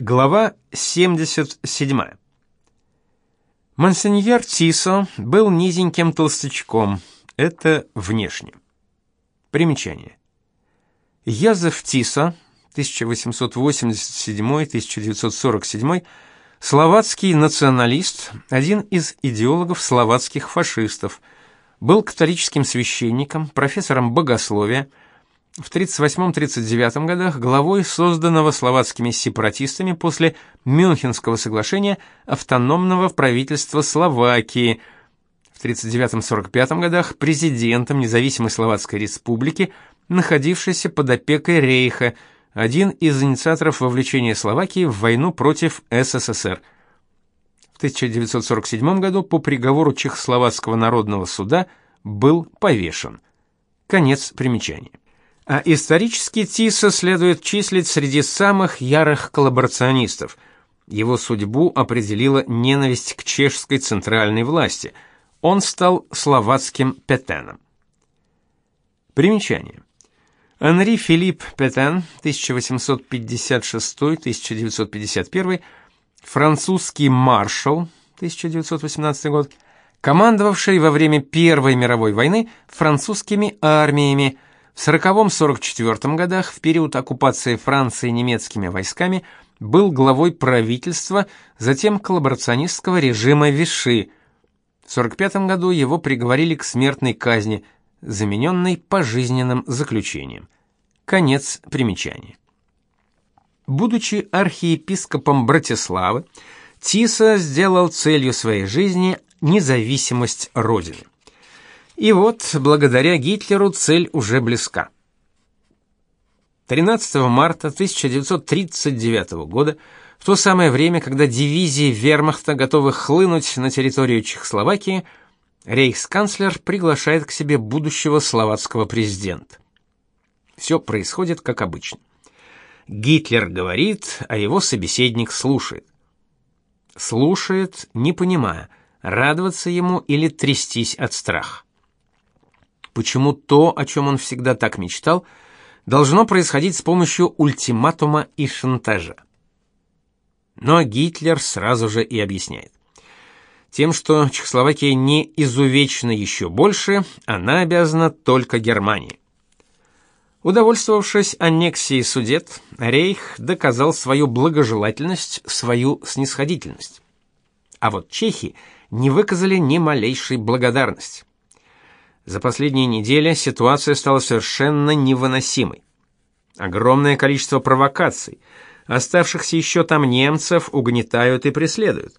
Глава 77. Монсеньор Тисо был низеньким толстячком. Это внешне. Примечание. Язов Тисо, 1887-1947, словацкий националист, один из идеологов словацких фашистов, был католическим священником, профессором богословия, в 38-39 годах главой созданного словацкими сепаратистами после Мюнхенского соглашения автономного правительства Словакии, в 39-45 годах президентом независимой Словацкой республики, находившейся под опекой Рейха, один из инициаторов вовлечения Словакии в войну против СССР. В 1947 году по приговору Чехословацкого народного суда был повешен. Конец примечания. А исторически Тиса следует числить среди самых ярых коллаборационистов. Его судьбу определила ненависть к чешской центральной власти. Он стал словацким Петеном. Примечание. Анри Филипп Петен, 1856-1951, французский маршал, 1918 год, командовавший во время Первой мировой войны французскими армиями, в 40-44 годах, в период оккупации Франции немецкими войсками, был главой правительства, затем коллаборационистского режима Виши. В 45 году его приговорили к смертной казни, замененной пожизненным заключением. Конец примечания. Будучи архиепископом Братиславы, Тиса сделал целью своей жизни независимость родины. И вот, благодаря Гитлеру цель уже близка. 13 марта 1939 года, в то самое время, когда дивизии Вермахта готовы хлынуть на территорию Чехословакии, рейхсканцлер приглашает к себе будущего словацкого президента. Все происходит как обычно. Гитлер говорит, а его собеседник слушает. Слушает, не понимая, радоваться ему или трястись от страха почему то, о чем он всегда так мечтал, должно происходить с помощью ультиматума и шантажа. Но Гитлер сразу же и объясняет. Тем, что Чехословакия не изувечена еще больше, она обязана только Германии. Удовольствовавшись аннексией Судет, Рейх доказал свою благожелательность, свою снисходительность. А вот чехи не выказали ни малейшей благодарности. За последние недели ситуация стала совершенно невыносимой. Огромное количество провокаций. Оставшихся еще там немцев угнетают и преследуют.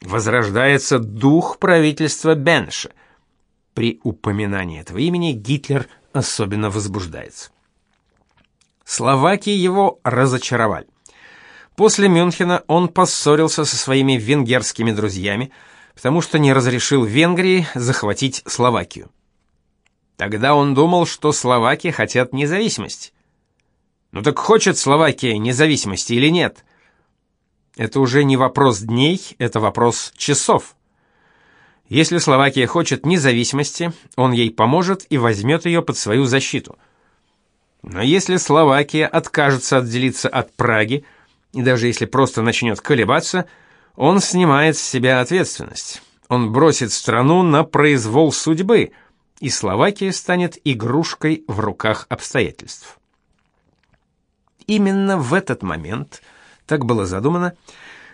Возрождается дух правительства Бенша. При упоминании этого имени Гитлер особенно возбуждается. Словаки его разочаровали. После Мюнхена он поссорился со своими венгерскими друзьями, потому что не разрешил Венгрии захватить Словакию. Тогда он думал, что словаки хотят независимости. Ну так хочет Словакия независимости или нет? Это уже не вопрос дней, это вопрос часов. Если Словакия хочет независимости, он ей поможет и возьмет ее под свою защиту. Но если Словакия откажется отделиться от Праги, и даже если просто начнет колебаться, он снимает с себя ответственность. Он бросит страну на произвол судьбы – и Словакия станет игрушкой в руках обстоятельств. Именно в этот момент, так было задумано,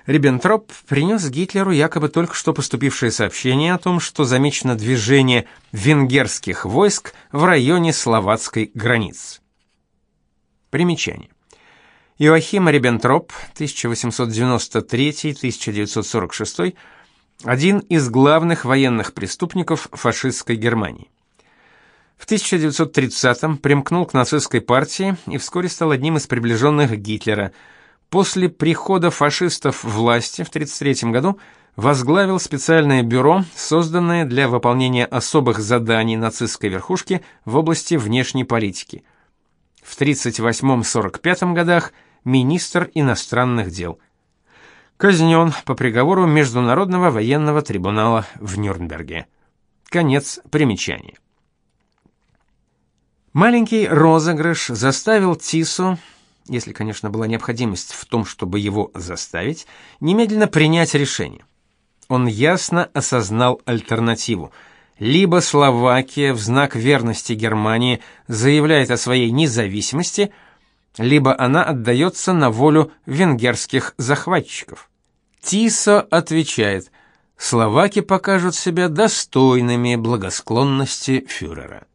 Риббентроп принес Гитлеру якобы только что поступившее сообщение о том, что замечено движение венгерских войск в районе словацкой границы. Примечание. Иоахим Риббентроп, 1893-1946, один из главных военных преступников фашистской Германии. В 1930-м примкнул к нацистской партии и вскоре стал одним из приближенных Гитлера. После прихода фашистов в власти в 1933 году возглавил специальное бюро, созданное для выполнения особых заданий нацистской верхушки в области внешней политики. В 1938-1945 годах министр иностранных дел. Казнен по приговору Международного военного трибунала в Нюрнберге. Конец примечания. Маленький розыгрыш заставил Тису, если, конечно, была необходимость в том, чтобы его заставить, немедленно принять решение. Он ясно осознал альтернативу. Либо Словакия в знак верности Германии заявляет о своей независимости, либо она отдается на волю венгерских захватчиков. Тисо отвечает: словаки покажут себя достойными благосклонности фюрера.